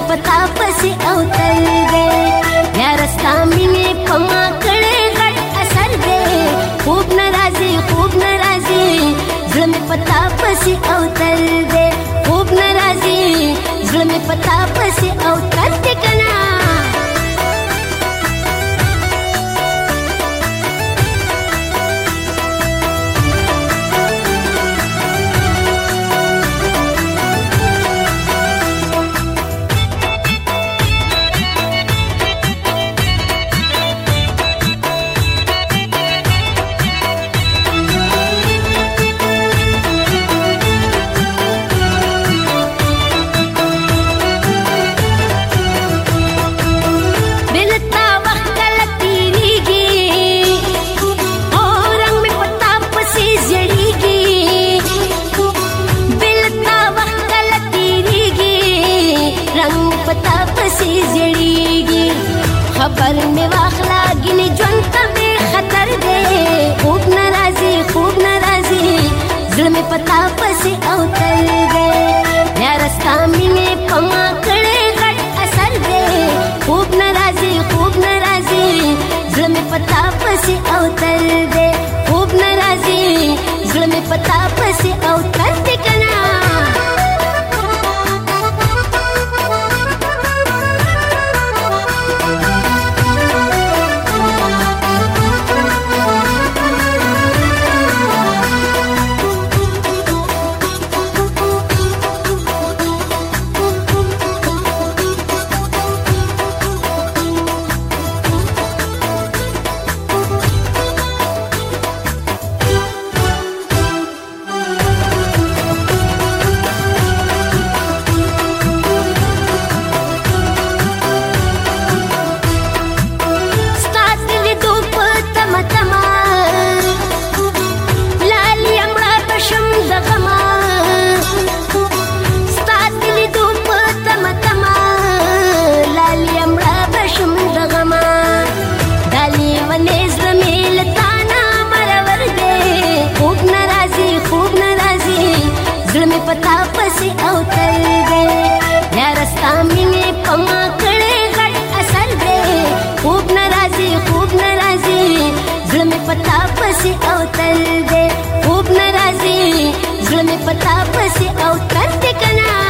में पता पसे अवतर गए escapar پسې زړه مې پتا پسې او تر دې کنا